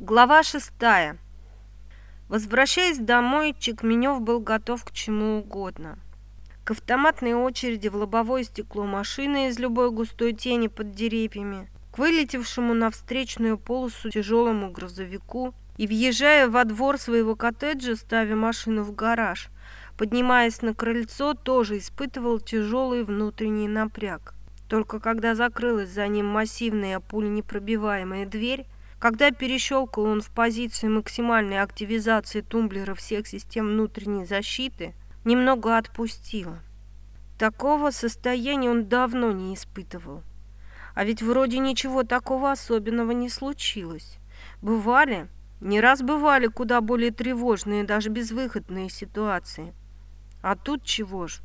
Глава шестая. Возвращаясь домой, Чекменев был готов к чему угодно. К автоматной очереди в лобовое стекло машины из любой густой тени под деревьями, к вылетевшему на встречную полосу тяжелому грузовику и, въезжая во двор своего коттеджа, ставя машину в гараж, поднимаясь на крыльцо, тоже испытывал тяжелый внутренний напряг. Только когда закрылась за ним массивная пуленепробиваемая дверь, когда перещелкал он в позицию максимальной активизации тумблера всех систем внутренней защиты, немного отпустило. Такого состояния он давно не испытывал. А ведь вроде ничего такого особенного не случилось. Бывали, не раз бывали куда более тревожные, даже безвыходные ситуации. А тут чего ж?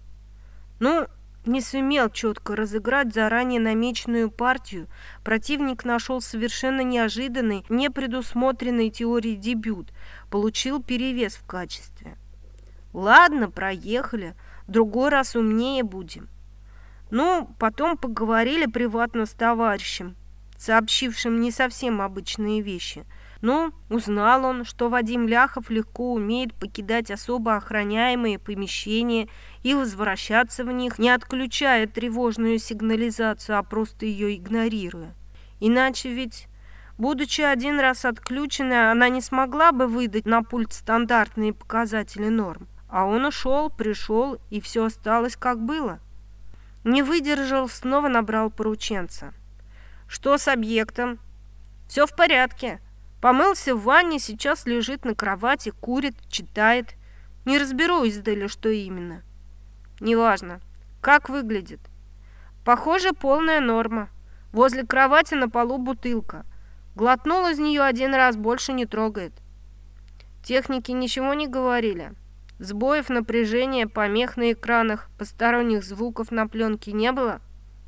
Ну, не сумел четко разыграть заранее намеченную партию, противник нашел совершенно неожиданный, непредусмотренный теорией дебют, получил перевес в качестве. Ладно, проехали, другой раз умнее будем. Ну, потом поговорили приватно с товарищем, сообщившим не совсем обычные вещи – но узнал он, что Вадим Ляхов легко умеет покидать особо охраняемые помещения и возвращаться в них, не отключая тревожную сигнализацию, а просто ее игнорируя. Иначе ведь, будучи один раз отключенной, она не смогла бы выдать на пульт стандартные показатели норм. А он ушел, пришел, и все осталось как было. Не выдержал, снова набрал порученца. «Что с объектом?» «Все в порядке», Помылся в ванне, сейчас лежит на кровати, курит, читает. Не разберу издали, что именно. Неважно. Как выглядит? Похоже, полная норма. Возле кровати на полу бутылка. Глотнул из нее один раз, больше не трогает. Техники ничего не говорили. Сбоев, напряжения, помех на экранах, посторонних звуков на пленке не было?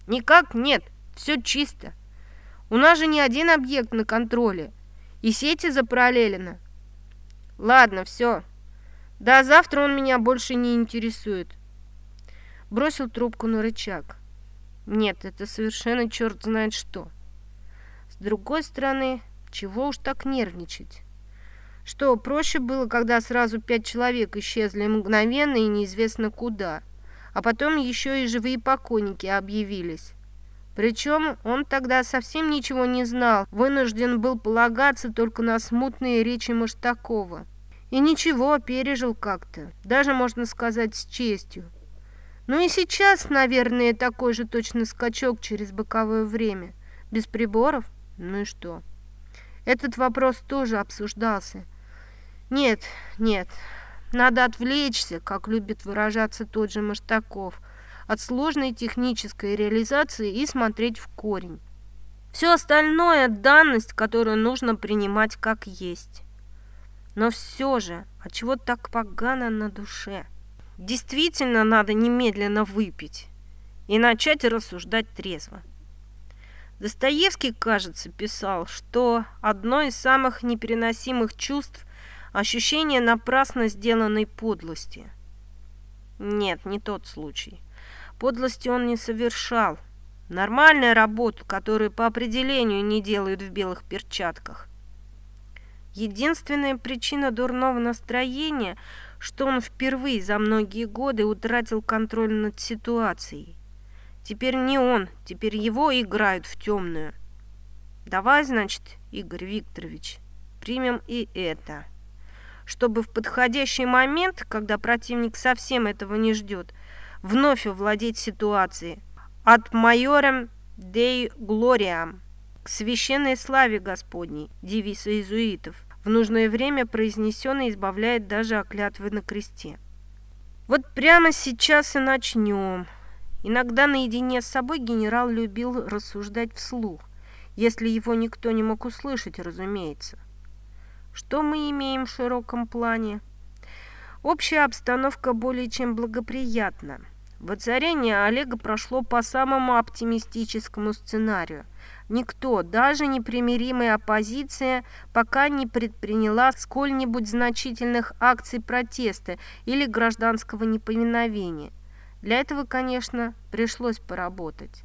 Никак нет, все чисто. У нас же не один объект на контроле. И сети запараллелены. Ладно, все. Да завтра он меня больше не интересует. Бросил трубку на рычаг. Нет, это совершенно черт знает что. С другой стороны, чего уж так нервничать? Что, проще было, когда сразу пять человек исчезли мгновенно и неизвестно куда, а потом еще и живые покойники объявились. Причем он тогда совсем ничего не знал, вынужден был полагаться только на смутные речи Маштакова. И ничего, пережил как-то, даже, можно сказать, с честью. Ну и сейчас, наверное, такой же точно скачок через боковое время. Без приборов? Ну и что? Этот вопрос тоже обсуждался. Нет, нет, надо отвлечься, как любит выражаться тот же Маштаков – от сложной технической реализации и смотреть в корень. Все остальное – данность, которую нужно принимать как есть. Но все же, а чего так погано на душе? Действительно надо немедленно выпить и начать рассуждать трезво. Достоевский, кажется, писал, что одно из самых непереносимых чувств – ощущение напрасно сделанной подлости. Нет, не тот случай. Подлости он не совершал. Нормальная работа, которую по определению не делают в белых перчатках. Единственная причина дурного настроения, что он впервые за многие годы утратил контроль над ситуацией. Теперь не он, теперь его играют в темную. Давай, значит, Игорь Викторович, примем и это. Чтобы в подходящий момент, когда противник совсем этого не ждет, вновь овладеть ситуацией. От майорам Дей Глориам к священной славе Господней, девиз иезуитов, в нужное время произнесенный избавляет даже от клятвы на кресте. Вот прямо сейчас и начнем. Иногда наедине с собой генерал любил рассуждать вслух, если его никто не мог услышать, разумеется. Что мы имеем в широком плане? Общая обстановка более чем благоприятна. Воцарение Олега прошло по самому оптимистическому сценарию. Никто, даже непримиримая оппозиция, пока не предприняла сколь-нибудь значительных акций протеста или гражданского неповиновения. Для этого, конечно, пришлось поработать.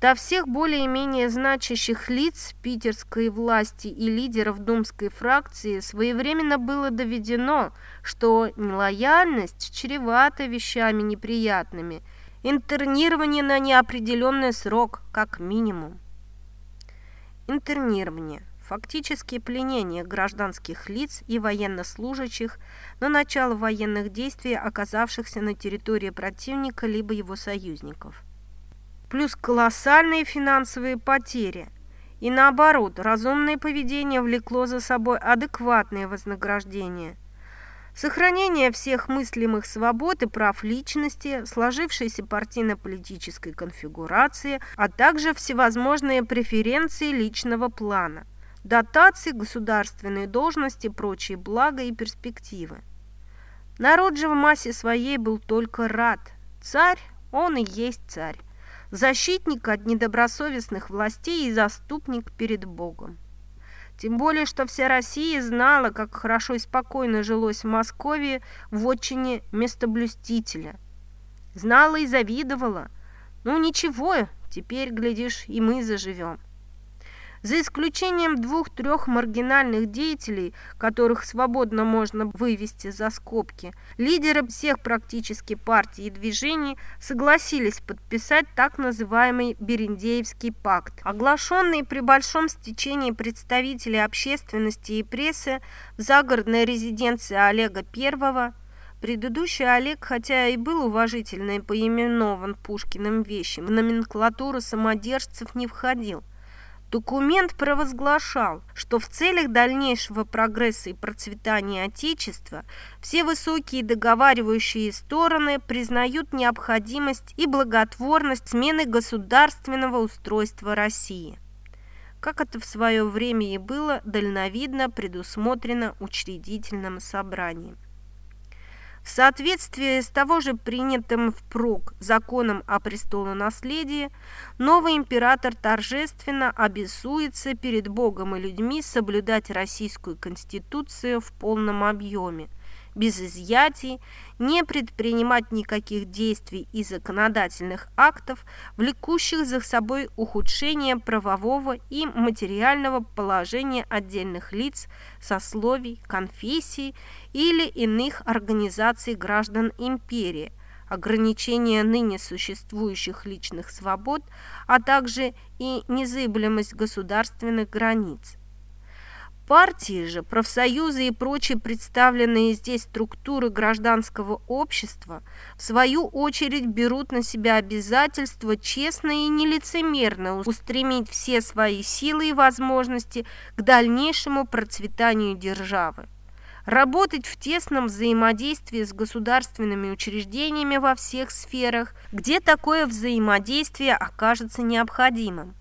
До всех более-менее значащих лиц питерской власти и лидеров думской фракции своевременно было доведено, что нелояльность чревата вещами неприятными, интернирование на неопределенный срок как минимум. Интернирование фактически пленение гражданских лиц и военнослужащих на начало военных действий, оказавшихся на территории противника либо его союзников. Плюс колоссальные финансовые потери. И наоборот, разумное поведение влекло за собой адекватное вознаграждение. Сохранение всех мыслимых свобод и прав личности, сложившейся партийно-политической конфигурации, а также всевозможные преференции личного плана – дотации, государственные должности, прочие блага и перспективы. Народ же в массе своей был только рад. Царь, он и есть царь. Защитник от недобросовестных властей и заступник перед Богом. Тем более, что вся Россия знала, как хорошо и спокойно жилось в Москве в отчине местоблюстителя. Знала и завидовала. Ну ничего, теперь, глядишь, и мы заживем. За исключением двух-трех маргинальных деятелей, которых свободно можно вывести за скобки, лидеры всех практически партий и движений согласились подписать так называемый Берендеевский пакт, оглашенный при большом стечении представителей общественности и прессы в загородной резиденции Олега I Предыдущий Олег, хотя и был уважительно поименован Пушкиным вещем, в номенклатуру самодержцев не входил – Документ провозглашал, что в целях дальнейшего прогресса и процветания Отечества все высокие договаривающие стороны признают необходимость и благотворность смены государственного устройства России. Как это в свое время и было дальновидно предусмотрено учредительным собранием. В соответствии с того же принятым впрок законом о престолонаследии, новый император торжественно обязуется перед Богом и людьми соблюдать российскую конституцию в полном объеме, без изъятий, не предпринимать никаких действий и законодательных актов, влекущих за собой ухудшение правового и материального положения отдельных лиц, сословий, конфессий или иных организаций граждан империи, ограничение ныне существующих личных свобод, а также и незыблемость государственных границ. Партии же, профсоюзы и прочие представленные здесь структуры гражданского общества в свою очередь берут на себя обязательство честно и нелицемерно устремить все свои силы и возможности к дальнейшему процветанию державы. Работать в тесном взаимодействии с государственными учреждениями во всех сферах, где такое взаимодействие окажется необходимым.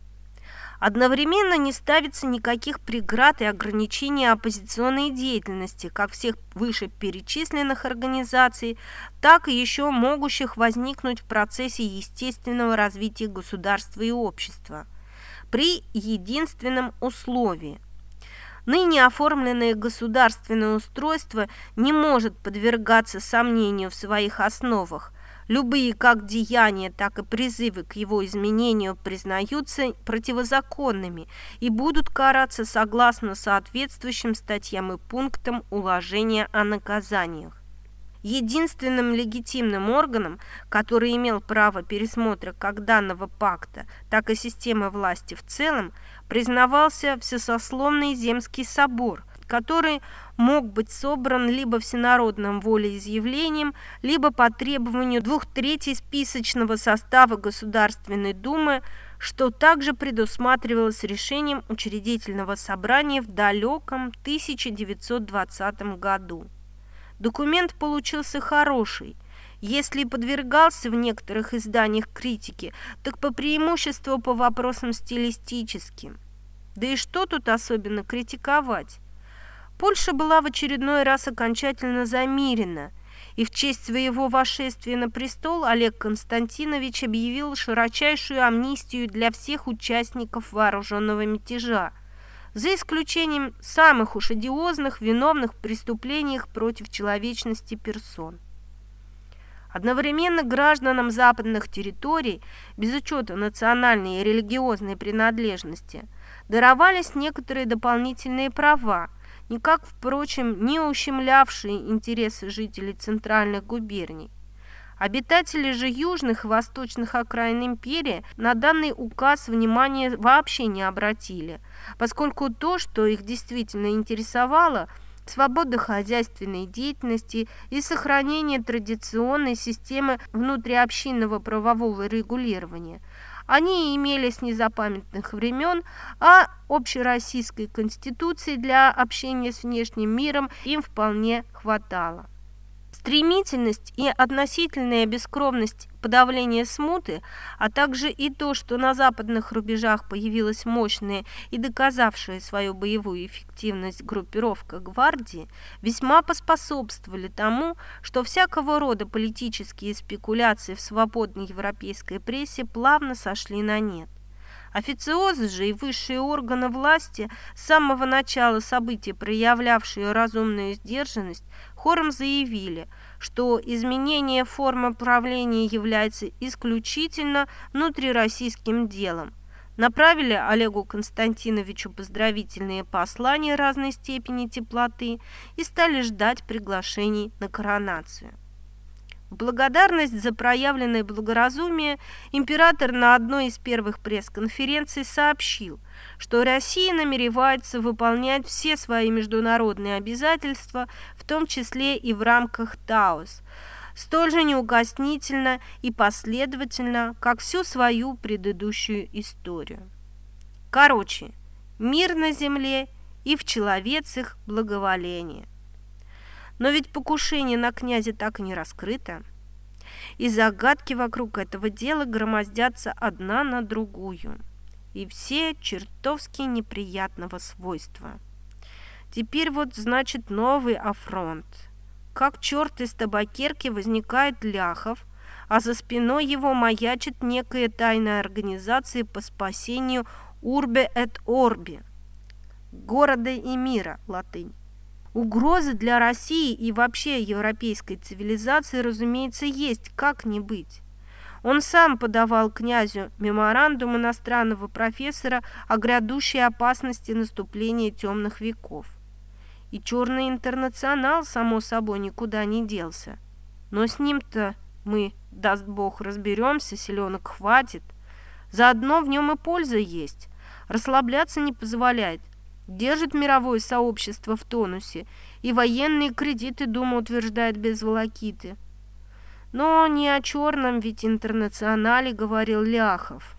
Одновременно не ставится никаких преград и ограничений оппозиционной деятельности, как всех вышеперечисленных организаций, так и еще могущих возникнуть в процессе естественного развития государства и общества. При единственном условии – Ныне оформленное государственное устройство не может подвергаться сомнению в своих основах, Любые как деяния, так и призывы к его изменению признаются противозаконными и будут караться согласно соответствующим статьям и пунктам уложения о наказаниях. Единственным легитимным органом, который имел право пересмотра как данного пакта, так и системы власти в целом, признавался Всесословный Земский собор, который мог быть собран либо всенародным волеизъявлением, либо по требованию двух третей списочного состава Государственной Думы, что также предусматривалось решением учредительного собрания в далеком 1920 году. Документ получился хороший – если подвергался в некоторых изданиях критике, так по преимуществу по вопросам стилистическим. Да и что тут особенно критиковать? Польша была в очередной раз окончательно замирена, и в честь своего восшествия на престол Олег Константинович объявил широчайшую амнистию для всех участников вооруженного мятежа, за исключением самых уж одиозных виновных в преступлениях против человечности персон. Одновременно гражданам западных территорий, без учета национальной и религиозной принадлежности, даровались некоторые дополнительные права, никак, впрочем, не ущемлявшие интересы жителей центральных губерний. Обитатели же южных и восточных окраин империи на данный указ внимания вообще не обратили, поскольку то, что их действительно интересовало – свобода хозяйственной деятельности и сохранение традиционной системы внутриобщинного правового регулирования. Они имели с незапамятных времен, а общероссийской конституции для общения с внешним миром им вполне хватало. Стремительность и относительная бескровность подавления смуты, а также и то, что на западных рубежах появилась мощная и доказавшая свою боевую эффективность группировка гвардии, весьма поспособствовали тому, что всякого рода политические спекуляции в свободной европейской прессе плавно сошли на нет. Официозы же и высшие органы власти, с самого начала событий проявлявшие разумную сдержанность, хором заявили, что изменение формы правления является исключительно внутрироссийским делом. Направили Олегу Константиновичу поздравительные послания разной степени теплоты и стали ждать приглашений на коронацию. Благодарность за проявленное благоразумие император на одной из первых пресс-конференций сообщил, что Россия намеревается выполнять все свои международные обязательства, в том числе и в рамках ТАОС, столь же неукоснительно и последовательно, как всю свою предыдущую историю. Короче, мир на земле и в человецах благоволение. Но ведь покушение на князя так и не раскрыто. И загадки вокруг этого дела громоздятся одна на другую. И все чертовски неприятного свойства. Теперь вот, значит, новый афронт. Как черт из табакерки возникает Ляхов, а за спиной его маячит некая тайная организация по спасению Урбе эт Орби, города и мира, латынь. Угрозы для России и вообще европейской цивилизации, разумеется, есть, как не быть. Он сам подавал князю меморандум иностранного профессора о грядущей опасности наступления темных веков. И черный интернационал, само собой, никуда не делся. Но с ним-то мы, даст бог, разберемся, селенок хватит. Заодно в нем и польза есть. Расслабляться не позволяет – держит мировое сообщество в тонусе, и военные кредиты Дума утверждает без волокиты. Но не о черном ведь интернационале говорил Ляхов.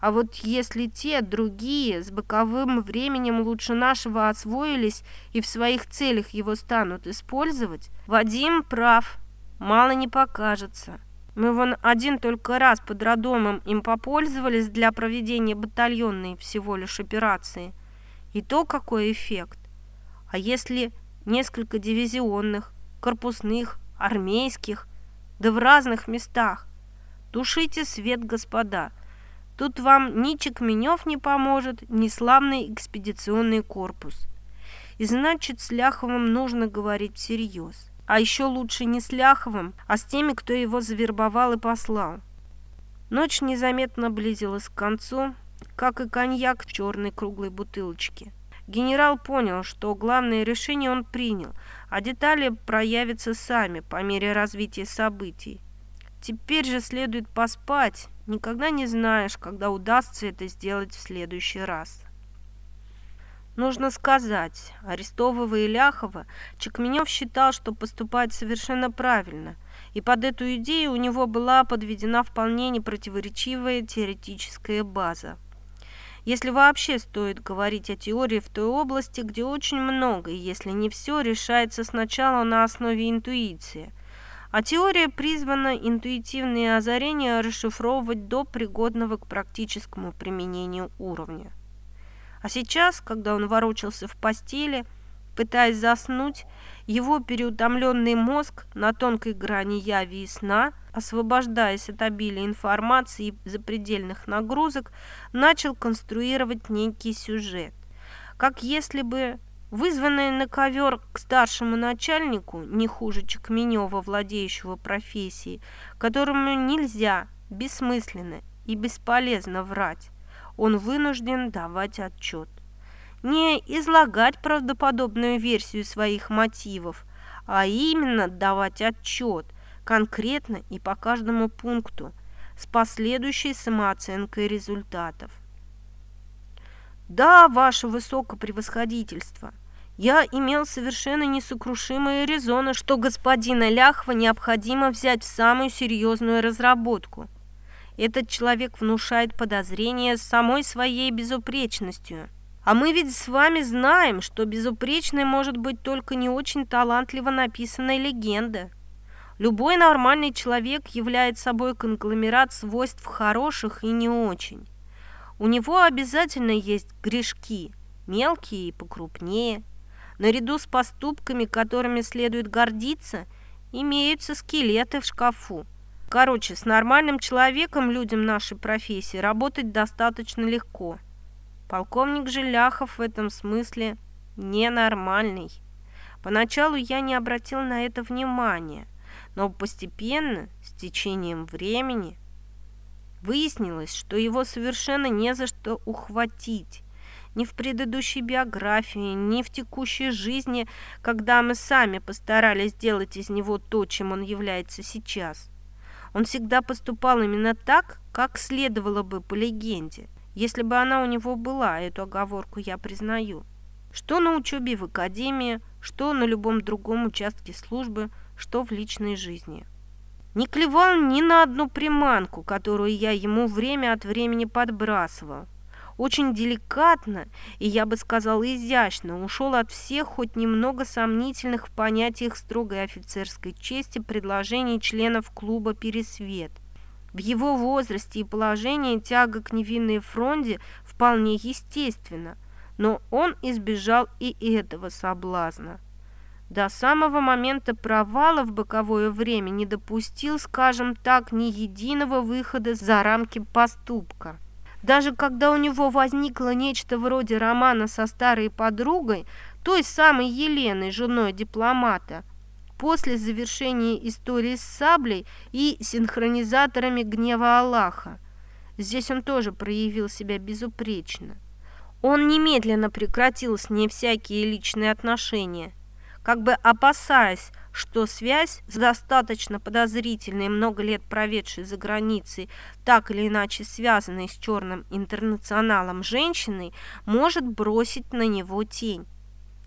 А вот если те, другие, с боковым временем лучше нашего освоились и в своих целях его станут использовать, Вадим прав, мало не покажется. Мы вон один только раз под родомом им попользовались для проведения батальонной всего лишь операции – и то какой эффект. А если несколько дивизионных, корпусных, армейских, да в разных местах? Тушите свет, господа. Тут вам ни Чекменев не поможет, ни славный экспедиционный корпус. И значит, с Ляховым нужно говорить всерьез. А еще лучше не с Ляховым, а с теми, кто его завербовал и послал. Ночь незаметно близилась к концу, как и коньяк в черной круглой бутылочке. Генерал понял, что главное решение он принял, а детали проявятся сами по мере развития событий. Теперь же следует поспать, никогда не знаешь, когда удастся это сделать в следующий раз. Нужно сказать, арестовывая Ляхова, Чекменев считал, что поступает совершенно правильно, и под эту идею у него была подведена вполне непротиворечивая теоретическая база. Если вообще стоит говорить о теории в той области, где очень много, если не все решается сначала на основе интуиции. А теория призвана интуитивные озарения расшифровывать до пригодного к практическому применению уровня. А сейчас, когда он ворочался в постели, пытаясь заснуть, его переутомленный мозг на тонкой грани яви и сна, освобождаясь от обилия информации и запредельных нагрузок, начал конструировать некий сюжет. Как если бы вызванные на ковер к старшему начальнику, не хуже Чекменева, владеющего профессией, которому нельзя, бессмысленно и бесполезно врать, он вынужден давать отчет. Не излагать правдоподобную версию своих мотивов, а именно давать отчет, конкретно и по каждому пункту, с последующей самооценкой результатов. Да, ваше высокопревосходительство, я имел совершенно несокрушимые резоны, что господина Ляхова необходимо взять в самую серьезную разработку. Этот человек внушает подозрения самой своей безупречностью. А мы ведь с вами знаем, что безупречной может быть только не очень талантливо написанная легенда. Любой нормальный человек является собой конгломерат свойств хороших и не очень. У него обязательно есть грешки, мелкие и покрупнее – Наряду с поступками, которыми следует гордиться, имеются скелеты в шкафу. Короче, с нормальным человеком людям нашей профессии работать достаточно легко. Полковник Желяхов в этом смысле ненормальный. Поначалу я не обратил на это внимания, но постепенно, с течением времени, выяснилось, что его совершенно не за что ухватить ни в предыдущей биографии, ни в текущей жизни, когда мы сами постарались сделать из него то, чем он является сейчас. Он всегда поступал именно так, как следовало бы по легенде, если бы она у него была, эту оговорку я признаю. Что на учебе в академии, что на любом другом участке службы, что в личной жизни. Не клевал ни на одну приманку, которую я ему время от времени подбрасывал, очень деликатно и, я бы сказал, изящно ушел от всех хоть немного сомнительных в понятиях строгой офицерской чести предложений членов клуба «Пересвет». В его возрасте и положении тяга к невинной фронде вполне естественна, но он избежал и этого соблазна. До самого момента провала в боковое время не допустил, скажем так, ни единого выхода за рамки поступка. Даже когда у него возникло нечто вроде романа со старой подругой, той самой Еленой, женой дипломата, после завершения истории с саблей и синхронизаторами гнева Аллаха. Здесь он тоже проявил себя безупречно. Он немедленно прекратил с ней всякие личные отношения, как бы опасаясь, что связь с достаточно подозрительной, много лет проведшей за границей, так или иначе связанной с черным интернационалом женщиной, может бросить на него тень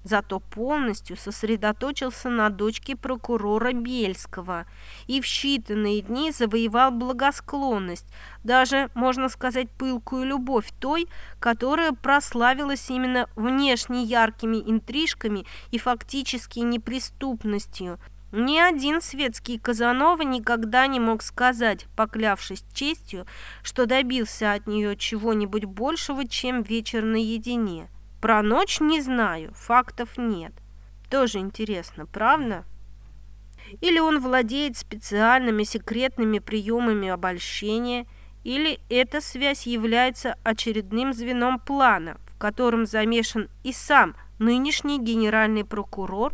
зато полностью сосредоточился на дочке прокурора Бельского и в считанные дни завоевал благосклонность, даже, можно сказать, пылкую любовь той, которая прославилась именно внешне яркими интрижками и фактически неприступностью. Ни один светский Казанова никогда не мог сказать, поклявшись честью, что добился от нее чего-нибудь большего, чем вечер наедине. Про ночь не знаю, фактов нет. Тоже интересно, правда? Или он владеет специальными секретными приемами обольщения, или эта связь является очередным звеном плана, в котором замешан и сам нынешний генеральный прокурор.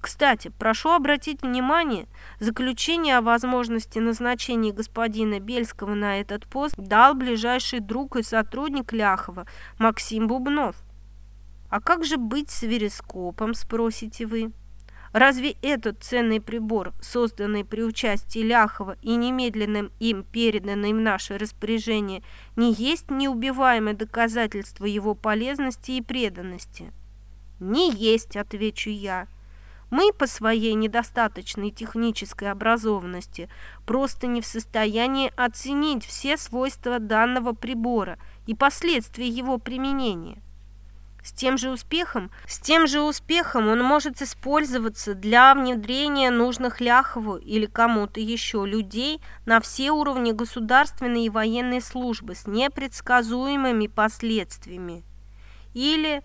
Кстати, прошу обратить внимание, заключение о возможности назначения господина Бельского на этот пост дал ближайший друг и сотрудник Ляхова Максим Бубнов. А как же быть с верескопом, спросите вы? Разве этот ценный прибор, созданный при участии Ляхова и немедленным им переданный в наше распоряжение, не есть неубиваемое доказательство его полезности и преданности? Не есть, отвечу я. Мы по своей недостаточной технической образованности просто не в состоянии оценить все свойства данного прибора и последствия его применения. С тем же успехом, с тем же успехом он может использоваться для внедрения нужных Ляхову или кому-то еще людей на все уровни государственной и военной службы с непредсказуемыми последствиями. Или,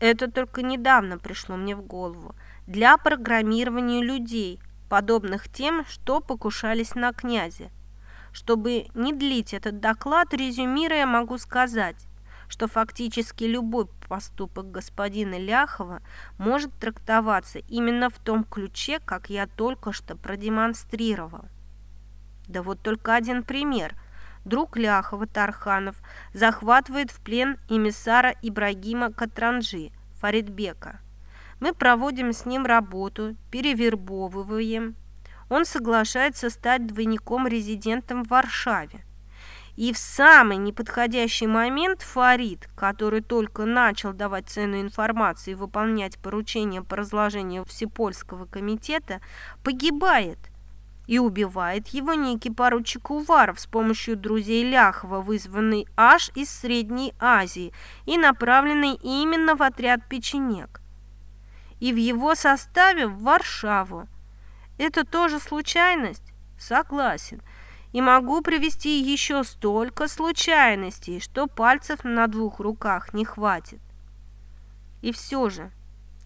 это только недавно пришло мне в голову, для программирования людей, подобных тем, что покушались на князя. Чтобы не длить этот доклад, резюмируя, могу сказать, что фактически любой поступок господина Ляхова может трактоваться именно в том ключе, как я только что продемонстрировал. Да вот только один пример. Друг Ляхова, Тарханов, захватывает в плен эмиссара Ибрагима Катранжи, Фаридбека. Мы проводим с ним работу, перевербовываем. Он соглашается стать двойником-резидентом в Варшаве. И в самый неподходящий момент Фарид, который только начал давать ценную информацию и выполнять поручения по разложению Всепольского комитета, погибает и убивает его некий поручик Уваров с помощью друзей Ляхова, вызванный аж из Средней Азии и направленный именно в отряд печенек. И в его составе в Варшаву. Это тоже случайность? Согласен. И могу привести еще столько случайностей, что пальцев на двух руках не хватит. И все же,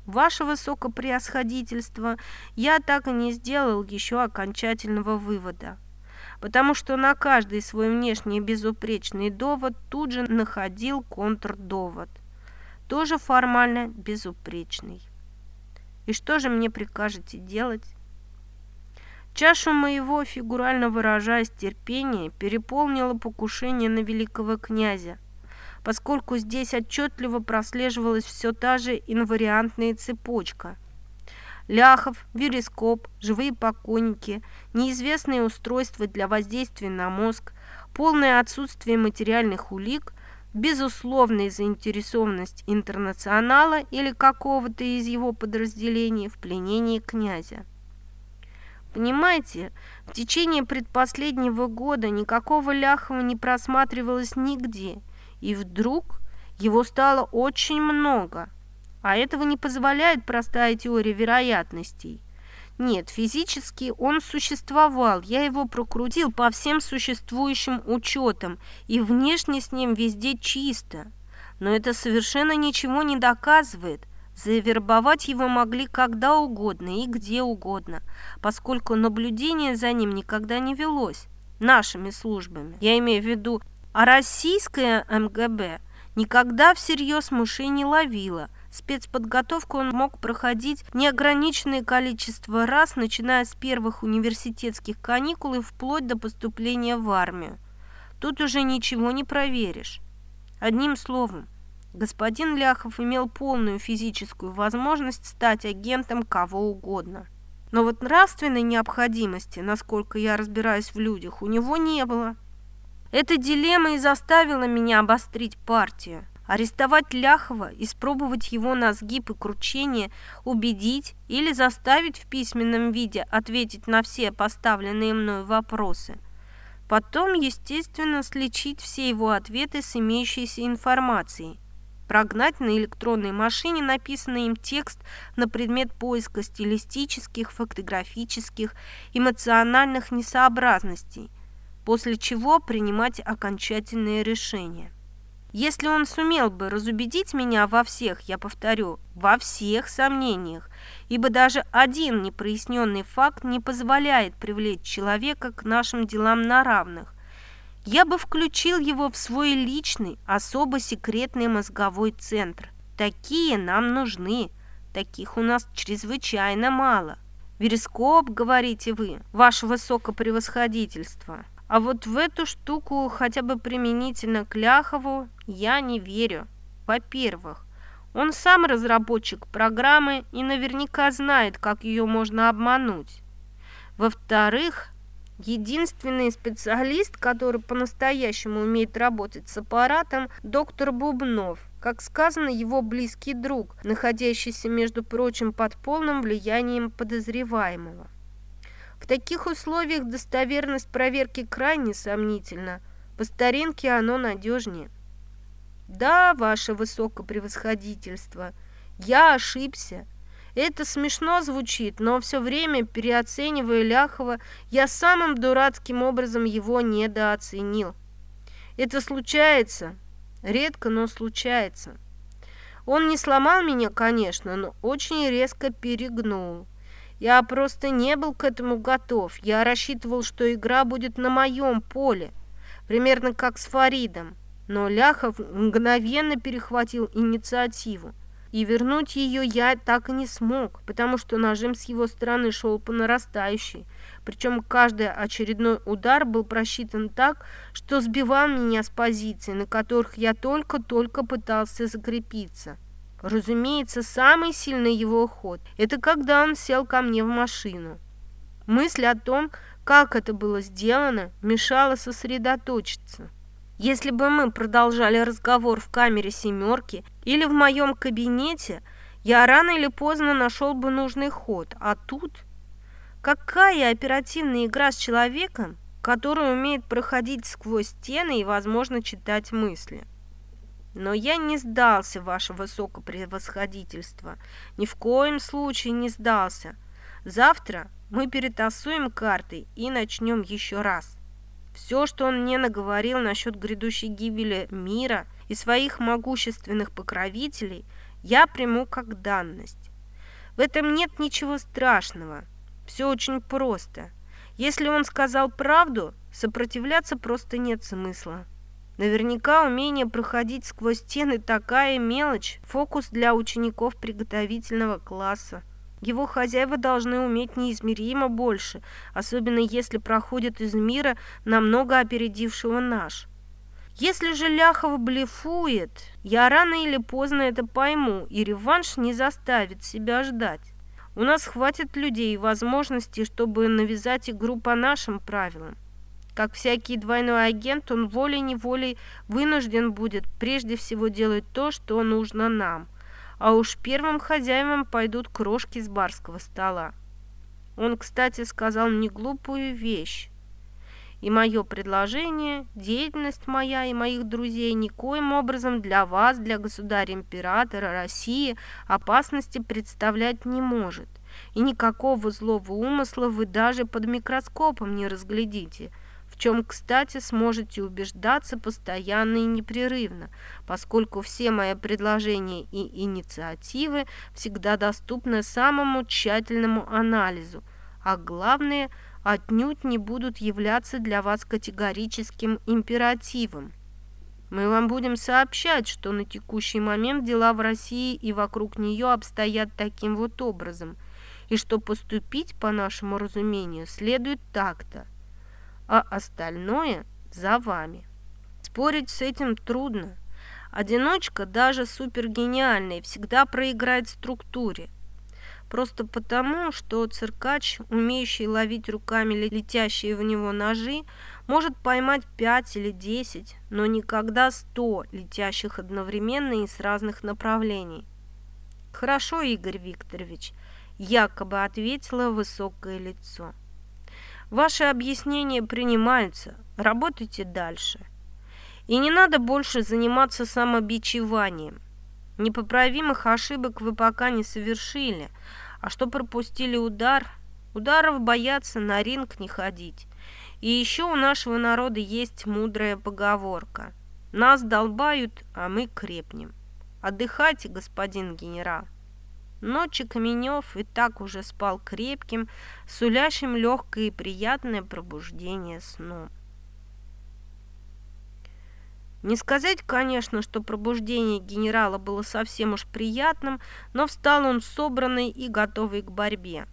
ваше высокопреосходительство, я так и не сделал еще окончательного вывода, потому что на каждый свой внешний безупречный довод тут же находил контрдовод, тоже формально безупречный. И что же мне прикажете делать? Чашу моего, фигурально выражаясь, терпения переполнило покушение на великого князя, поскольку здесь отчетливо прослеживалась все та же инвариантная цепочка. Ляхов, вирископ, живые покойники, неизвестные устройства для воздействия на мозг, полное отсутствие материальных улик, безусловная заинтересованность интернационала или какого-то из его подразделений в пленении князя. Понимаете, в течение предпоследнего года никакого Ляхова не просматривалось нигде, и вдруг его стало очень много. А этого не позволяет простая теория вероятностей. Нет, физически он существовал, я его прокрутил по всем существующим учетам, и внешне с ним везде чисто. Но это совершенно ничего не доказывает – Завербовать его могли когда угодно и где угодно, поскольку наблюдение за ним никогда не велось нашими службами. Я имею в виду, а российская МГБ никогда всерьез мышей не ловила. Спецподготовку он мог проходить неограниченное количество раз, начиная с первых университетских каникул и вплоть до поступления в армию. Тут уже ничего не проверишь. Одним словом, господин Ляхов имел полную физическую возможность стать агентом кого угодно. Но вот нравственной необходимости, насколько я разбираюсь в людях, у него не было. Эта дилемма и заставила меня обострить партию. Арестовать Ляхова, испробовать его на сгиб и кручение, убедить или заставить в письменном виде ответить на все поставленные мною вопросы. Потом, естественно, сличить все его ответы с имеющейся информацией прогнать на электронной машине написанный им текст на предмет поиска стилистических, фотографических, эмоциональных несообразностей, после чего принимать окончательное решение. Если он сумел бы разубедить меня во всех, я повторю, во всех сомнениях, ибо даже один непроясненный факт не позволяет привлечь человека к нашим делам на равных, я бы включил его в свой личный, особо секретный мозговой центр. Такие нам нужны. Таких у нас чрезвычайно мало. Верескоп, говорите вы, ваше высокопревосходительство. А вот в эту штуку, хотя бы применительно к Ляхову, я не верю. Во-первых, он сам разработчик программы и наверняка знает, как ее можно обмануть. Во-вторых, Единственный специалист, который по-настоящему умеет работать с аппаратом, доктор Бубнов, как сказано, его близкий друг, находящийся, между прочим, под полным влиянием подозреваемого. В таких условиях достоверность проверки крайне сомнительна. По старинке оно надежнее. Да, ваше высокопревосходительство, я ошибся. Это смешно звучит, но все время, переоценивая Ляхова, я самым дурацким образом его недооценил. Это случается, редко, но случается. Он не сломал меня, конечно, но очень резко перегнул. Я просто не был к этому готов. Я рассчитывал, что игра будет на моем поле, примерно как с Фаридом. Но Ляхов мгновенно перехватил инициативу. И вернуть ее я так и не смог, потому что нажим с его стороны шел по нарастающей. Причем каждый очередной удар был просчитан так, что сбивал меня с позиций, на которых я только-только пытался закрепиться. Разумеется, самый сильный его ход – это когда он сел ко мне в машину. Мысль о том, как это было сделано, мешала сосредоточиться. Если бы мы продолжали разговор в камере «семерки» или в моем кабинете, я рано или поздно нашел бы нужный ход. А тут... Какая оперативная игра с человеком, который умеет проходить сквозь стены и, возможно, читать мысли? Но я не сдался, ваше высокопревосходительство. Ни в коем случае не сдался. Завтра мы перетасуем карты и начнем еще раз. Все, что он мне наговорил насчет грядущей гибели мира и своих могущественных покровителей, я приму как данность. В этом нет ничего страшного. Все очень просто. Если он сказал правду, сопротивляться просто нет смысла. Наверняка умение проходить сквозь стены такая мелочь, фокус для учеников приготовительного класса. Его хозяева должны уметь неизмеримо больше, особенно если проходят из мира, намного опередившего наш. Если же Ляхов блефует, я рано или поздно это пойму, и реванш не заставит себя ждать. У нас хватит людей и возможностей, чтобы навязать игру по нашим правилам. Как всякий двойной агент, он волей-неволей вынужден будет прежде всего делать то, что нужно нам – а уж первым хозяевам пойдут крошки с барского стола. Он, кстати, сказал не глупую вещь. И мое предложение, деятельность моя и моих друзей никоим образом для вас, для государя-императора России, опасности представлять не может. И никакого злого умысла вы даже под микроскопом не разглядите – в чем, кстати, сможете убеждаться постоянно и непрерывно, поскольку все мои предложения и инициативы всегда доступны самому тщательному анализу, а главное, отнюдь не будут являться для вас категорическим императивом. Мы вам будем сообщать, что на текущий момент дела в России и вокруг нее обстоят таким вот образом, и что поступить, по нашему разумению, следует так-то – а остальное за вами. Спорить с этим трудно. Одиночка, даже супергениальный, всегда проиграет структуре. Просто потому, что циркач, умеющий ловить руками летящие в него ножи, может поймать пять или десять, но никогда сто летящих одновременно и с разных направлений. «Хорошо, Игорь Викторович», – якобы ответило высокое лицо. Ваши объяснения принимаются. Работайте дальше. И не надо больше заниматься самобичеванием. Непоправимых ошибок вы пока не совершили. А что пропустили удар? Ударов боятся на ринг не ходить. И еще у нашего народа есть мудрая поговорка. Нас долбают, а мы крепнем. Отдыхайте, господин генерал. Ночи Каменев и так уже спал крепким, сулящим легкое и приятное пробуждение сном. Не сказать, конечно, что пробуждение генерала было совсем уж приятным, но встал он собранный и готовый к борьбе.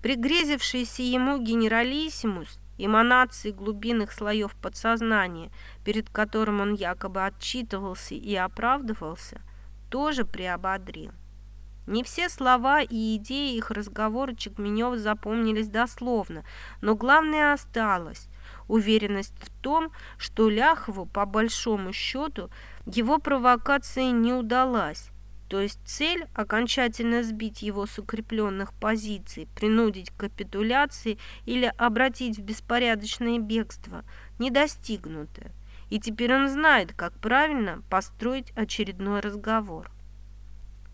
Пригрезившийся ему генералиссимус, эманации глубинных слоев подсознания, перед которым он якобы отчитывался и оправдывался, тоже приободрил. Не все слова и идеи их разговора Чекменев запомнились дословно, но главное осталось – уверенность в том, что Ляхову, по большому счету, его провокация не удалась. То есть цель – окончательно сбить его с укрепленных позиций, принудить к капитуляции или обратить в беспорядочное бегство – не достигнута. И теперь он знает, как правильно построить очередной разговор.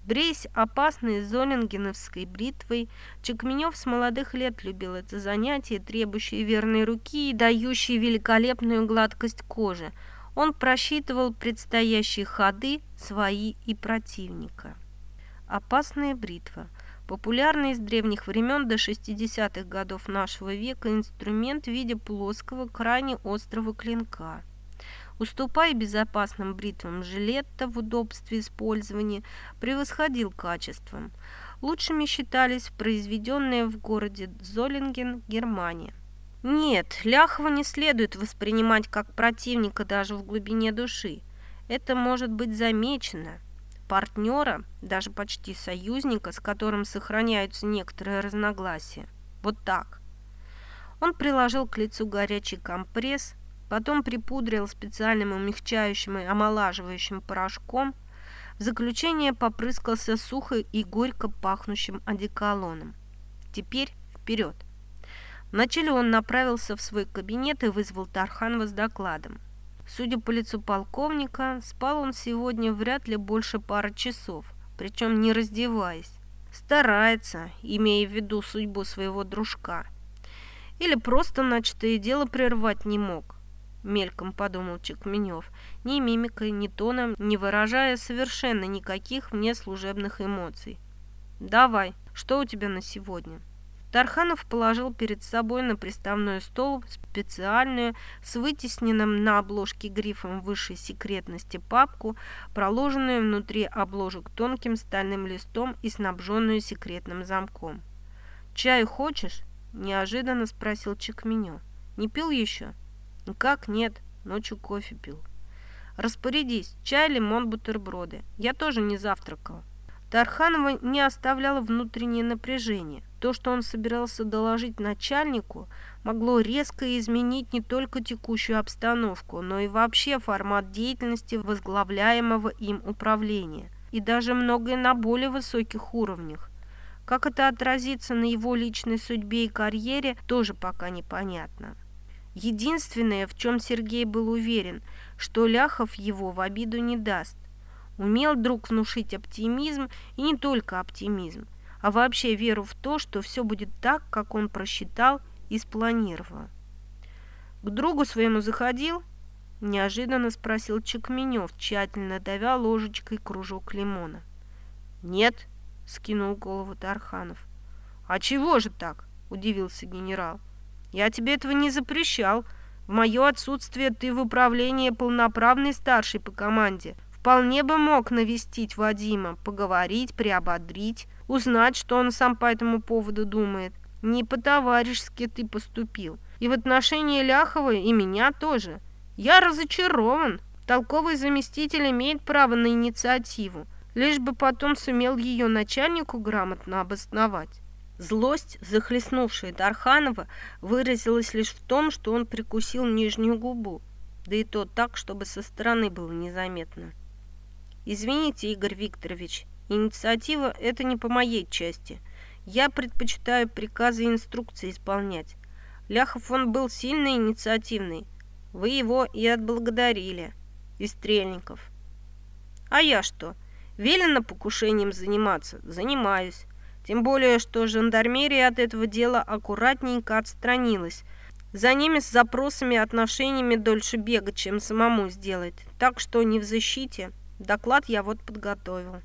Брейсь опасной золингеновской бритвой, Чекменев с молодых лет любил это занятие, требующее верной руки и дающее великолепную гладкость кожи. Он просчитывал предстоящие ходы свои и противника. Опасная бритва – популярный с древних времен до 60-х годов нашего века инструмент в виде плоского, крайне острого клинка – уступая безопасным бритвам жилетта в удобстве использования, превосходил качеством. Лучшими считались произведенные в городе Золинген, Германия. Нет, Ляхова не следует воспринимать как противника даже в глубине души. Это может быть замечено. Партнера, даже почти союзника, с которым сохраняются некоторые разногласия. Вот так. Он приложил к лицу горячий компресс, потом припудрил специальным умягчающим и омолаживающим порошком, в заключение попрыскался сухо и горько пахнущим одеколоном. Теперь вперед. Вначале он направился в свой кабинет и вызвал Тарханова с докладом. Судя по лицу полковника, спал он сегодня вряд ли больше пары часов, причем не раздеваясь. Старается, имея в виду судьбу своего дружка. Или просто начатое дело прервать не мог. Мельком подумал Чекменев, ни мимикой, ни тоном, не выражая совершенно никаких внеслужебных эмоций. «Давай, что у тебя на сегодня?» Тарханов положил перед собой на приставной стол специальную с вытесненным на обложке грифом высшей секретности папку, проложенную внутри обложек тонким стальным листом и снабженную секретным замком. «Чаю хочешь?» – неожиданно спросил Чекменев. «Не пил еще?» «Как нет, ночью кофе пил». «Распорядись, чай, лимон, бутерброды. Я тоже не завтракал». Тарханова не оставляло внутреннее напряжение. То, что он собирался доложить начальнику, могло резко изменить не только текущую обстановку, но и вообще формат деятельности возглавляемого им управления, и даже многое на более высоких уровнях. Как это отразится на его личной судьбе и карьере, тоже пока непонятно. Единственное, в чем Сергей был уверен, что Ляхов его в обиду не даст. Умел друг внушить оптимизм, и не только оптимизм, а вообще веру в то, что все будет так, как он просчитал и спланировал. «К другу своему заходил?» – неожиданно спросил Чекменев, тщательно давя ложечкой кружок лимона. «Нет», – скинул голову Тарханов. «А чего же так?» – удивился генерал. «Я тебе этого не запрещал. В мое отсутствие ты в управлении полноправный старший по команде – Вполне бы мог навестить Вадима, поговорить, приободрить, узнать, что он сам по этому поводу думает. Не по-товарищески ты поступил. И в отношении Ляхова, и меня тоже. Я разочарован. Толковый заместитель имеет право на инициативу, лишь бы потом сумел ее начальнику грамотно обосновать. Злость, захлестнувшая Дарханова, выразилась лишь в том, что он прикусил нижнюю губу, да и то так, чтобы со стороны было незаметно. Извините, Игорь Викторович, инициатива – это не по моей части. Я предпочитаю приказы и инструкции исполнять. Ляхов он был сильный инициативный. Вы его и отблагодарили. И Стрельников. А я что? Велено покушением заниматься? Занимаюсь. Тем более, что жандармерия от этого дела аккуратненько отстранилась. За ними с запросами и отношениями дольше бегать, чем самому сделать. Так что не в защите. Доклад я вот подготовил.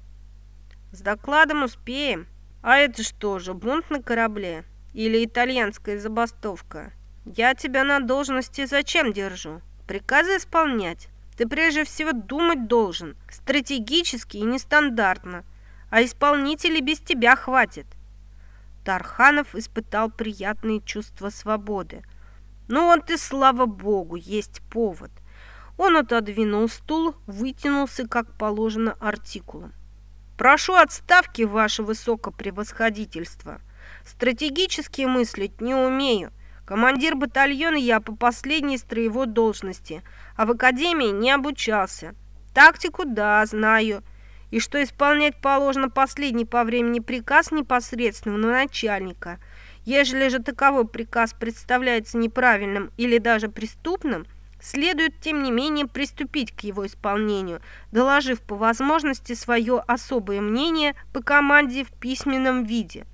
С докладом успеем. А это что же, бунт на корабле? Или итальянская забастовка? Я тебя на должности зачем держу? Приказы исполнять? Ты прежде всего думать должен. Стратегически и нестандартно. А исполнителей без тебя хватит. Тарханов испытал приятные чувства свободы. Ну вот и слава богу, есть повод. Он отодвинул стул, вытянулся, как положено, артикулом. «Прошу отставки, ваше высокопревосходительство. Стратегически мыслить не умею. Командир батальона я по последней строевой должности, а в академии не обучался. Тактику, да, знаю. И что исполнять положено последний по времени приказ непосредственного начальника. Ежели же таковой приказ представляется неправильным или даже преступным – Следует, тем не менее, приступить к его исполнению, доложив по возможности свое особое мнение по команде в письменном виде.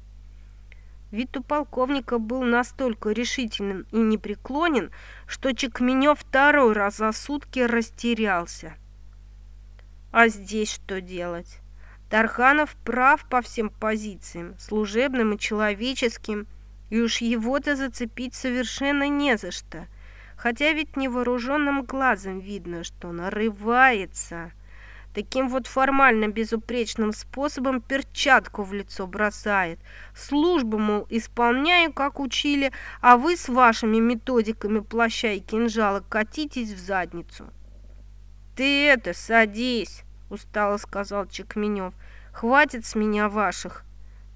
Вид у полковника был настолько решительным и непреклонен, что Чекменев второй раз за сутки растерялся. А здесь что делать? Тарханов прав по всем позициям, служебным и человеческим, и уж его-то зацепить совершенно не за что – хотя ведь невооруженным глазом видно, что нарывается. Таким вот формально безупречным способом перчатку в лицо бросает. Службу, мол, исполняю, как учили, а вы с вашими методиками плаща и кинжала катитесь в задницу. «Ты это, садись!» – устало сказал Чекменев. «Хватит с меня ваших!»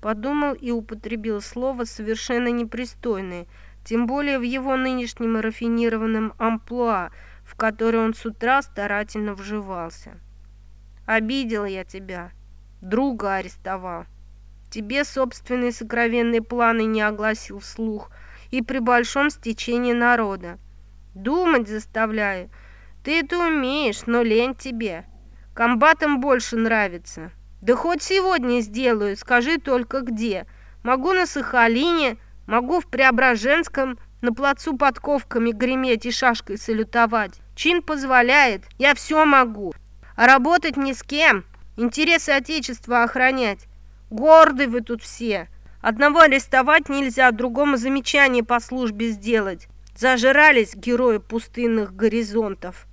Подумал и употребил слово совершенно непристойное, тем более в его нынешнем рафинированном амплуа, в который он с утра старательно вживался. Обидел я тебя, друга арестовал. Тебе собственные сокровенные планы не огласил вслух и при большом стечении народа. Думать заставляю. Ты это умеешь, но лень тебе. Комбатам больше нравится. Да хоть сегодня сделаю, скажи только где. Могу на Сахалине, могу в Преображенском, на плацу подковками греметь и шашкой салютовать. Чин позволяет, я все могу. А работать ни с кем, интересы Отечества охранять. Горды вы тут все. Одного арестовать нельзя, другому замечание по службе сделать. Зажирались герои пустынных горизонтов.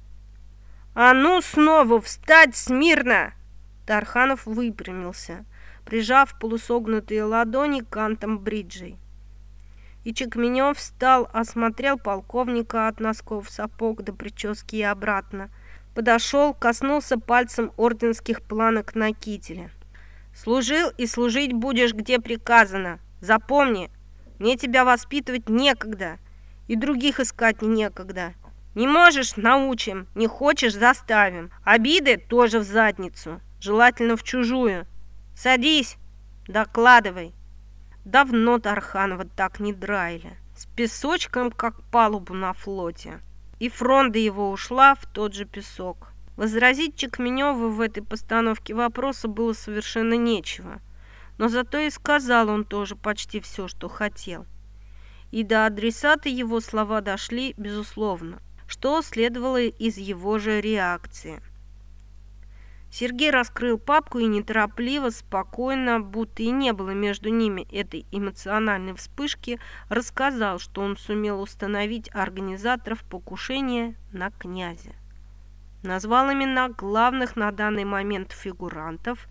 А ну снова встать смирно! Тарханов выпрямился, прижав полусогнутые ладони к кантам бриджей. И Чекменев встал, осмотрел полковника от носков сапог до прически и обратно – подошел, коснулся пальцем орденских планок на кителе. «Служил и служить будешь, где приказано. Запомни, мне тебя воспитывать некогда, и других искать некогда. Не можешь – научим, не хочешь – заставим. Обиды тоже в задницу, желательно в чужую. Садись, докладывай». Давно Тарханова так не драили, с песочком, как палубу на флоте и фронда его ушла в тот же песок. Возразить Чекменеву в этой постановке вопроса было совершенно нечего. Но зато и сказал он тоже почти все, что хотел. И до адресата его слова дошли, безусловно, что следовало из его же реакции. Сергей раскрыл папку и неторопливо, спокойно, будто и не было между ними этой эмоциональной вспышки, рассказал, что он сумел установить организаторов покушения на князя. Назвал имена главных на данный момент фигурантов,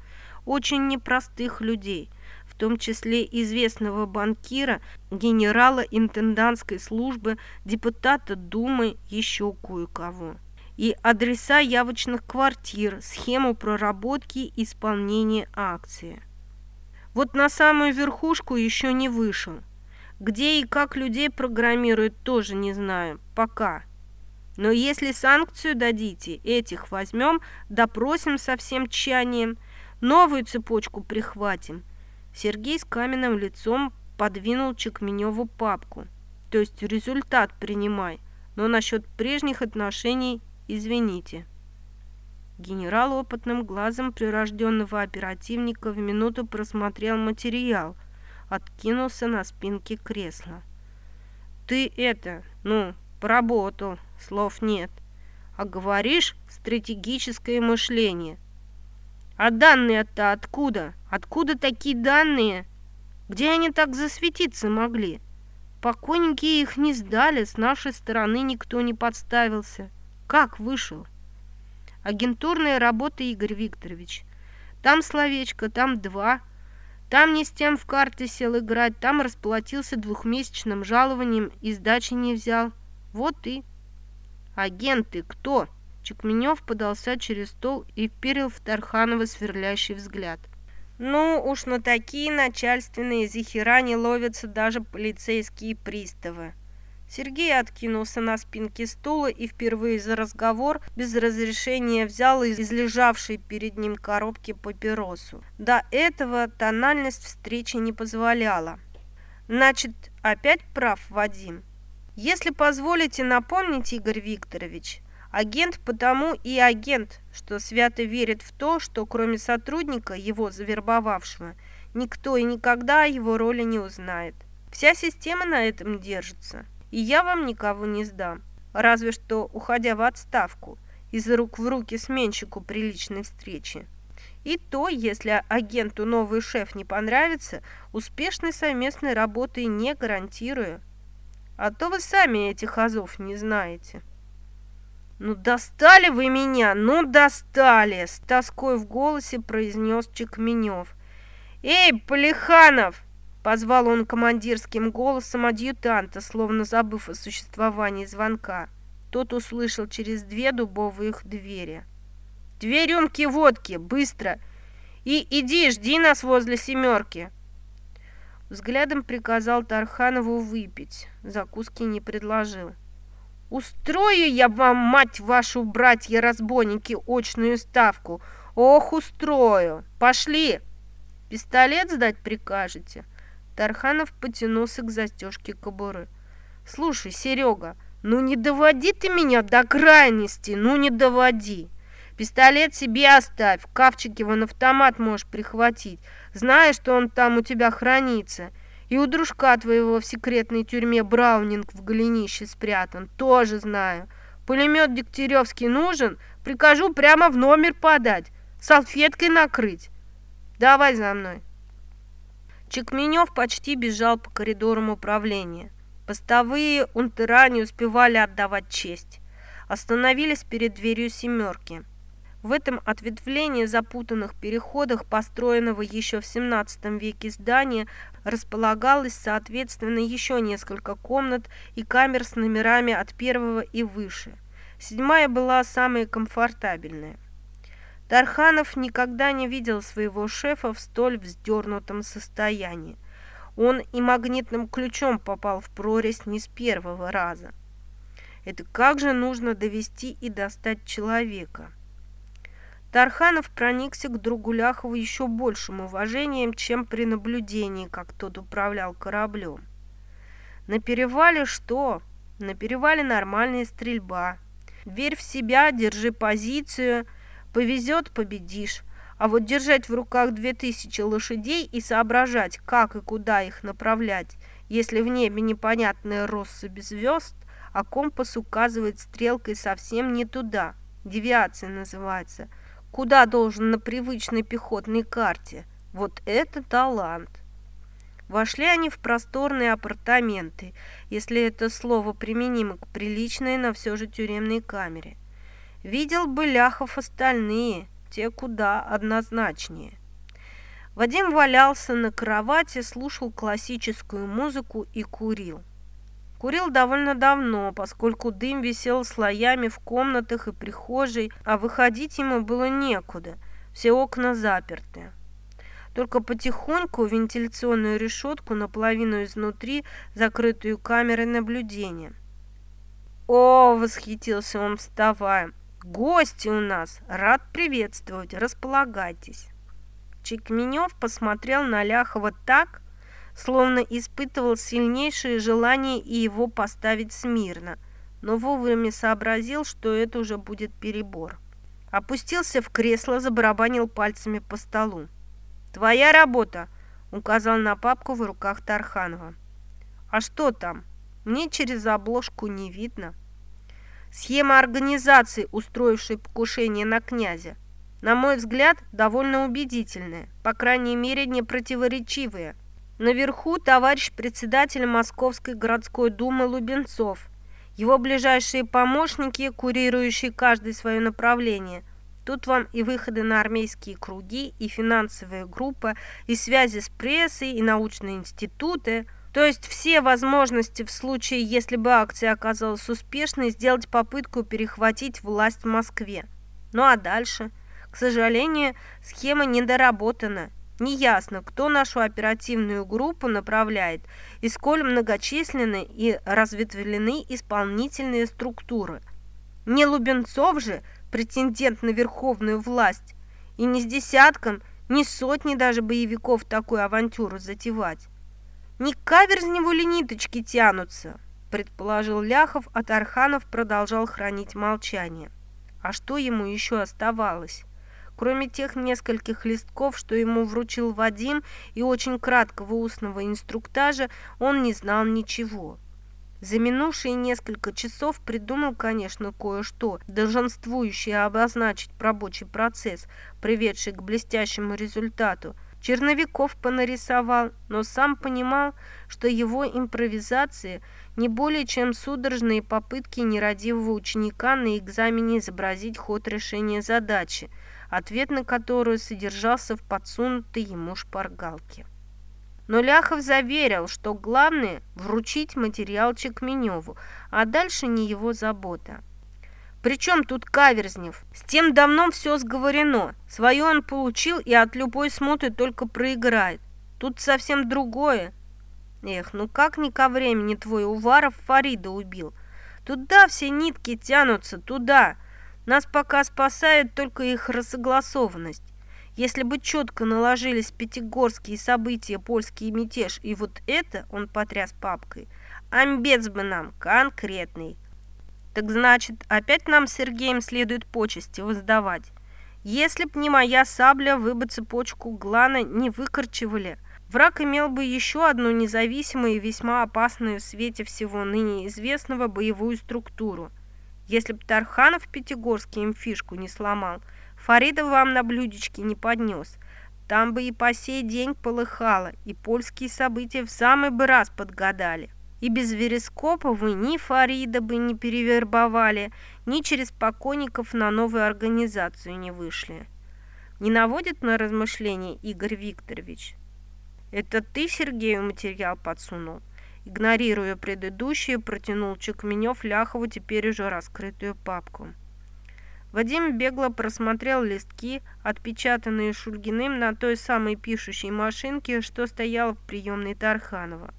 очень непростых людей, в том числе известного банкира, генерала интендантской службы, депутата Думы, еще кое-кого и адреса явочных квартир, схему проработки и исполнения акции. Вот на самую верхушку еще не вышел. Где и как людей программируют, тоже не знаю. Пока. Но если санкцию дадите, этих возьмем, допросим со всем тщанием, новую цепочку прихватим. Сергей с каменным лицом подвинул Чекменеву папку. То есть результат принимай, но насчет прежних отношений Извините. Генерал опытным глазом прирожденного оперативника в минуту просмотрел материал, откинулся на спинке кресла. «Ты это, ну, поработал, слов нет. А говоришь стратегическое мышление. А данные-то откуда? Откуда такие данные? Где они так засветиться могли? Покойники их не сдали, с нашей стороны никто не подставился». Как вышел? Агентурная работа, Игорь Викторович. Там словечко, там два. Там не с тем в карты сел играть, там расплатился двухмесячным жалованием и сдачи не взял. Вот и... Агенты кто? Чекменев подался через стол и вперил в Тарханова сверлящий взгляд. Ну, уж на такие начальственные захера не ловятся даже полицейские приставы. Сергей откинулся на спинке стула и впервые за разговор без разрешения взял из лежавшей перед ним коробки папиросу. До этого тональность встречи не позволяла. Значит, опять прав Вадим? Если позволите напомнить, Игорь Викторович, агент потому и агент, что свято верит в то, что кроме сотрудника, его завербовавшего, никто и никогда его роли не узнает. Вся система на этом держится и я вам никого не сдам, разве что уходя в отставку, из рук в руки сменщику приличной встречи. И то, если агенту новый шеф не понравится, успешной совместной работы не гарантирую. А то вы сами этих азов не знаете. «Ну достали вы меня, ну достали!» С тоской в голосе произнес Чекменев. «Эй, Полиханов!» Позвал он командирским голосом адъютанта, словно забыв о существовании звонка. Тот услышал через две дубовых двери. «Две рюмки водки, быстро! И иди, жди нас возле семерки!» Взглядом приказал Тарханову выпить, закуски не предложил. «Устрою я вам, мать вашу, братья-разбойники, очную ставку! Ох, устрою! Пошли! Пистолет сдать прикажете?» Тарханов потянулся к застежке кобуры. «Слушай, Серега, ну не доводи ты меня до крайности, ну не доводи!» Пистолет себе оставь, в капчике вон автомат можешь прихватить. Знаешь, что он там у тебя хранится. И у дружка твоего в секретной тюрьме Браунинг в голенище спрятан. Тоже знаю. Пулемет Дегтяревский нужен? Прикажу прямо в номер подать. Салфеткой накрыть. Давай за мной. Чекменев почти бежал по коридорам управления. Постовые унтера не успевали отдавать честь. Остановились перед дверью «семерки». В этом ответвлении запутанных переходах, построенного еще в XVII веке здания, располагалось, соответственно, еще несколько комнат и камер с номерами от первого и выше. Седьмая была самая комфортабельная. Тарханов никогда не видел своего шефа в столь вздернутом состоянии. Он и магнитным ключом попал в прорезь не с первого раза. Это как же нужно довести и достать человека? Тарханов проникся к другу Ляхову еще большим уважением, чем при наблюдении, как тот управлял кораблем. На перевале что? На перевале нормальная стрельба. Верь в себя, держи позицию, повезет – победишь. А вот держать в руках две тысячи лошадей и соображать, как и куда их направлять, если в небе непонятная россыпь звезд, а компас указывает стрелкой совсем не туда, девиация называется – Куда должен на привычной пехотной карте? Вот это талант! Вошли они в просторные апартаменты, если это слово применимо к приличной, но все же тюремной камере. Видел бы Ляхов остальные, те куда однозначнее. Вадим валялся на кровати, слушал классическую музыку и курил. Курил довольно давно, поскольку дым висел слоями в комнатах и прихожей, а выходить ему было некуда, все окна заперты. Только потихоньку вентиляционную решетку наполовину изнутри, закрытую камерой наблюдения. «О!» — восхитился он, вставая. «Гости у нас! Рад приветствовать! Располагайтесь!» Чекменев посмотрел на Ляхова так, словно испытывал сильнейшее желание и его поставить смирно, но вовремя сообразил, что это уже будет перебор. Опустился в кресло, забарабанил пальцами по столу. «Твоя работа!» — указал на папку в руках Тарханова. «А что там? Мне через обложку не видно». Схема организации, устроившей покушение на князя. На мой взгляд, довольно убедительная, по крайней мере, не противоречивая. Наверху товарищ председатель Московской городской думы Лубенцов, его ближайшие помощники, курирующие каждое свое направление. Тут вам и выходы на армейские круги, и финансовая группа, и связи с прессой, и научные институты. То есть все возможности в случае, если бы акция оказалась успешной, сделать попытку перехватить власть в Москве. Ну а дальше? К сожалению, схема недоработана. Неясно, кто нашу оперативную группу направляет и сколь многочисленны и разветвлены исполнительные структуры. Не Лубенцов же претендент на верховную власть, и не с десятком, ни сотни даже боевиков такую авантюру затевать. Не каверзневу ли ниточки тянутся, предположил Ляхов, а Тарханов продолжал хранить молчание. А что ему еще оставалось? Кроме тех нескольких листков, что ему вручил Вадим, и очень краткого устного инструктажа, он не знал ничего. За минувшие несколько часов придумал, конечно, кое-что, долженствующее обозначить рабочий процесс, приведший к блестящему результату, черновиков понарисовал, но сам понимал, что его импровизации не более чем судорожные попытки нерадивого ученика на экзамене изобразить ход решения задачи, ответ на которую содержался в подсунутой ему шпаргалке. Но Ляхов заверил, что главное – вручить материал Чекменеву, а дальше не его забота. Причем тут Каверзнев? С тем давно все сговорено. Свое он получил и от любой смуты только проиграет. Тут совсем другое. Эх, ну как не ко времени твой Уваров Фарида убил? Туда все нитки тянутся, туда. Нас пока спасает только их рассогласованность. Если бы четко наложились пятигорские события, польский мятеж и вот это, он потряс папкой, амбец бы нам конкретный. Так значит, опять нам с Сергеем следует почести воздавать. Если б не моя сабля, вы бы цепочку Глана не выкорчевали. Враг имел бы еще одну независимую и весьма опасную в свете всего ныне известного боевую структуру. Если б Тарханов Пятигорский им фишку не сломал – Фарида вам на блюдечке не поднес. Там бы и по сей день полыхало, и польские события в самый бы раз подгадали. И без Верескопа вы ни Фарида бы не перевербовали, ни через покойников на новую организацию не вышли. Не наводит на размышления Игорь Викторович? Это ты Сергею материал подсунул? Игнорируя предыдущие, протянул Чекменев Ляхову теперь уже раскрытую папку. Вадим бегло просмотрел листки, отпечатанные Шульгиным на той самой пишущей машинке, что стояла в приемной Тарханова.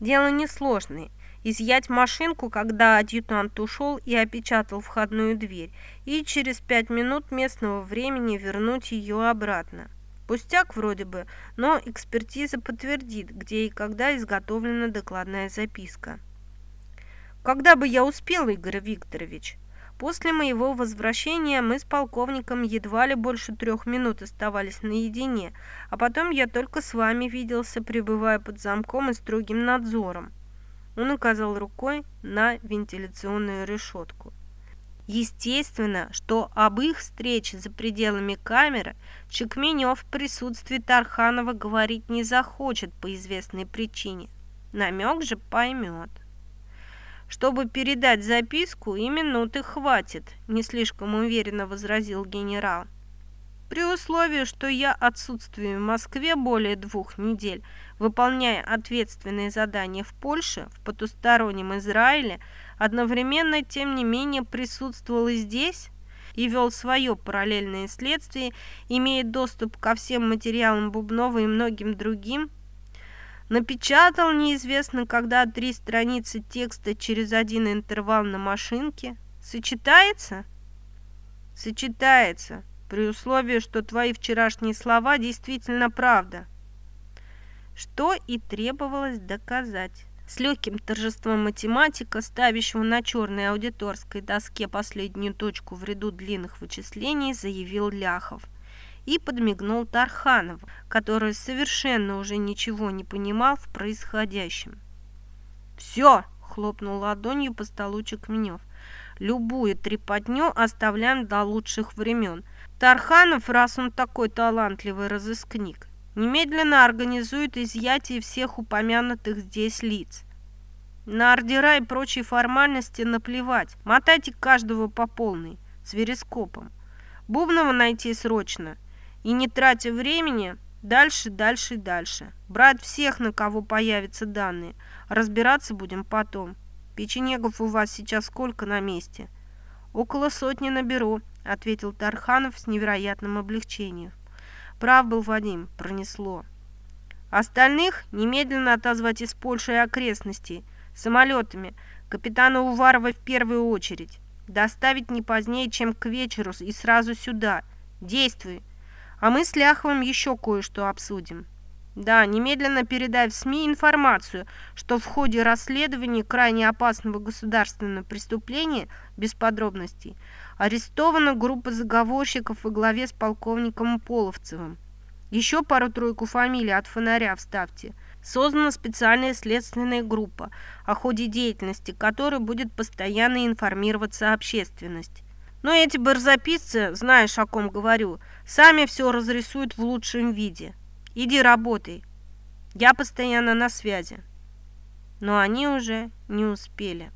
Дело несложное. Изъять машинку, когда адъютант ушел и опечатал входную дверь, и через пять минут местного времени вернуть ее обратно. Пустяк вроде бы, но экспертиза подтвердит, где и когда изготовлена докладная записка. «Когда бы я успел, Игорь Викторович?» После моего возвращения мы с полковником едва ли больше трех минут оставались наедине, а потом я только с вами виделся, пребывая под замком и строгим надзором. Он указал рукой на вентиляционную решетку. Естественно, что об их встрече за пределами камеры Чекменев в присутствии Тарханова говорить не захочет по известной причине. Намек же поймет. Чтобы передать записку, и минуты хватит, не слишком уверенно возразил генерал. При условии, что я отсутствую в Москве более двух недель, выполняя ответственные задания в Польше, в потустороннем Израиле, одновременно, тем не менее, присутствовал и здесь и вел свое параллельное следствие, имея доступ ко всем материалам Бубнова и многим другим, Напечатал неизвестно когда три страницы текста через один интервал на машинке. Сочетается? Сочетается, при условии, что твои вчерашние слова действительно правда. Что и требовалось доказать. С легким торжеством математика, ставящего на черной аудиторской доске последнюю точку в ряду длинных вычислений, заявил Ляхов – и подмигнул Тарханову, который совершенно уже ничего не понимал в происходящем. «Все!» – хлопнул ладонью по столу Чекменев. «Любую трепотню оставляем до лучших времен. Тарханов, раз он такой талантливый разыскник, немедленно организует изъятие всех упомянутых здесь лиц. На ордера и прочие формальности наплевать. Мотайте каждого по полной, с верескопом. Бубнова найти срочно – и не тратя времени, дальше, дальше дальше. Брать всех, на кого появятся данные. Разбираться будем потом. Печенегов у вас сейчас сколько на месте? Около сотни наберу, ответил Тарханов с невероятным облегчением. Прав был Вадим, пронесло. Остальных немедленно отозвать из Польши и окрестностей самолетами, капитана Уварова в первую очередь. Доставить не позднее, чем к вечеру и сразу сюда. Действуй, а мы с Ляховым еще кое-что обсудим. Да, немедленно передай в СМИ информацию, что в ходе расследования крайне опасного государственного преступления, без подробностей, арестована группа заговорщиков во главе с полковником Половцевым. Еще пару-тройку фамилий от фонаря вставьте. Создана специальная следственная группа, о ходе деятельности которой будет постоянно информироваться общественность. Но эти барзаписцы, знаешь, о ком говорю, сами все разрисуют в лучшем виде. Иди работай. Я постоянно на связи». Но они уже не успели.